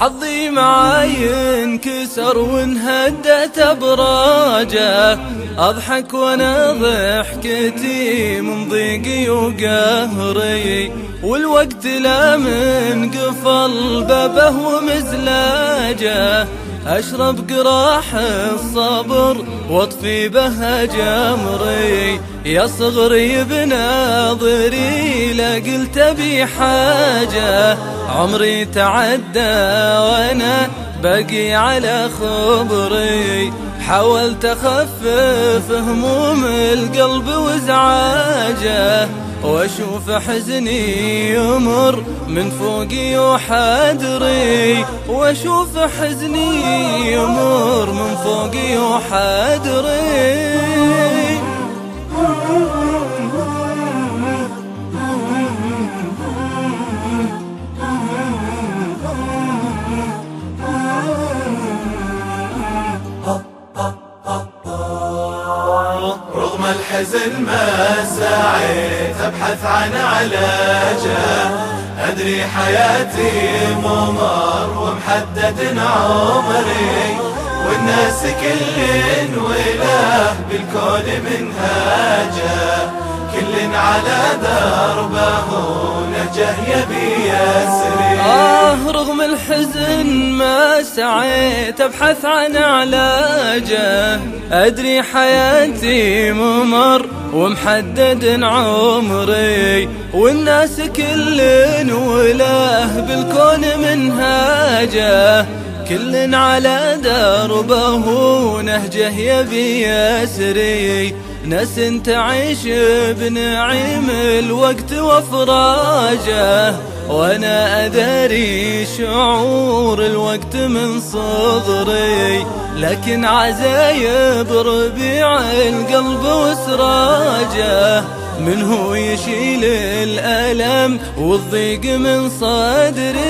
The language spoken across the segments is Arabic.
حظي معاي انكسر وانهدت أبراجه. أضحك وأنا ضحكتي من ضيقي وقهري. والوقت لا من قفل بابه ومزلاجه. أشرب قراح الصبر وأطفي به جمري. يا صغري بناظري لا قلت بي حاجة عمري تعدى وأنا بقي على خبري. حاولت أخفف هموم القلب وإزعاجه وأشوف حزني يمر من فوقي وحدري. وأشوف حزني يمر من فوقي وحدري. الحزن ما سعيت أبحث عن علاجه أدري حياتي ممر ومحدد عمري والناس كل وله بالكون منهاجه كل على دربه نهجه يبي يسري آه رغم الحزن ما سعيت أبحث عن علاجه. أدري حياتي ممر ومحدد عمري والناس كل وله بالكون منهاجه. كل على دربه نهجه يبي يسري. ناس تعيش بنعيم الوقت وافراجه وأنا ادري شعور الوقت من صغري. لكن عزايب ربيع القلب وسراجه. من هو يشيل الألم والضيق من صدري.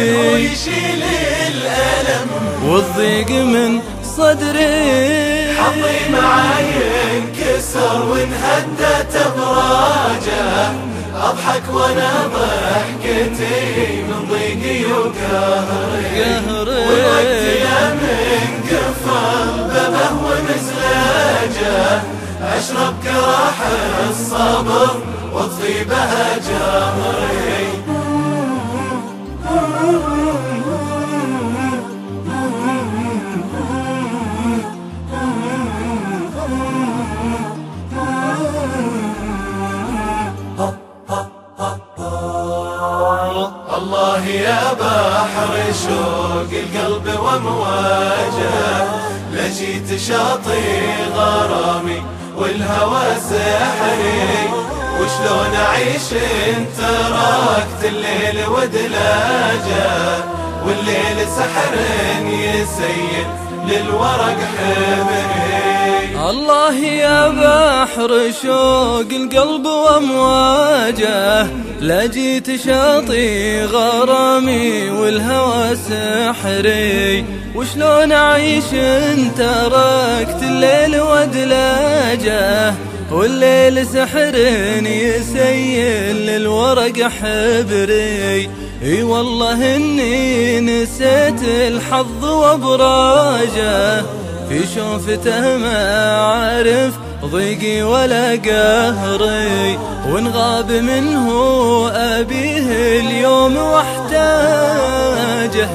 من هو يشيل الألم والضيق من صدري. حظي معاي انكسر وانهدت ابراجه أضحك وأنا ضحكتي من ضيقي وقهري. والوقت يا من قفل أشرب كراح الصبر واطفي بها جمري الله يا بحر شوق القلب ومواجه لجيت شاطي غرامي. والهوى سحري وشلون اعيش انت؟ تركت الليل ودلاجه والليل سحر يسيل للورق حبري الله يا بحر شوق القلب وأمواجه لا جيت شاطي غرامي والهوى سحري. وشلون أعيش انت تركت الليل ودلاجه والليل سحر يسيل للورق حبري. إي والله إني نسيت الحظ وأبراجه. في شوفته ما عرف ضيقي ولا قهري وانغاب منه أبيه اليوم واحتاجه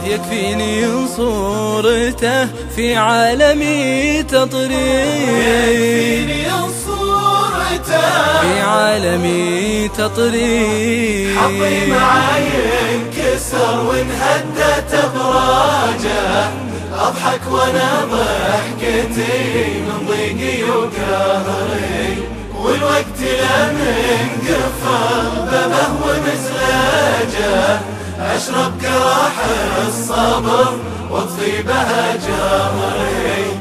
يكفيني صورته في عالمي تطري يكفيني صورته في عالمي تطري حظي معاي انكسر وانهدت ابراجه. أضحك وأنا ضحكتي من ضيقي وقهري والوقت لمن قفل بابه ومزلاجه أشرب كراح الصبر وأطفي بها جمري.